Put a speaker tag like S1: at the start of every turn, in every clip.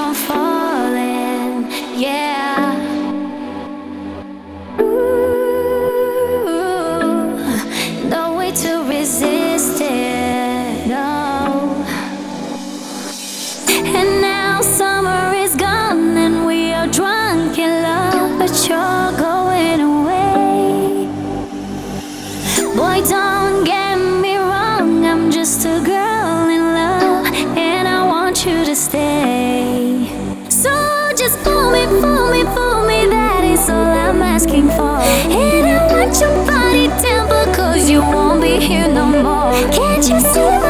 S1: from falling, yeah. Ooh, no way to resist it, no. And now summer is gone and we are drunk. asking for. And I want your body temple, cause you won't be here no more. Can't you see?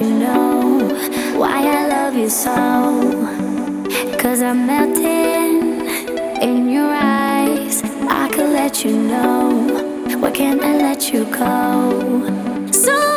S1: you know why I love you so. Cause I'm melting in your eyes. I could let you know, why can't I let you go? So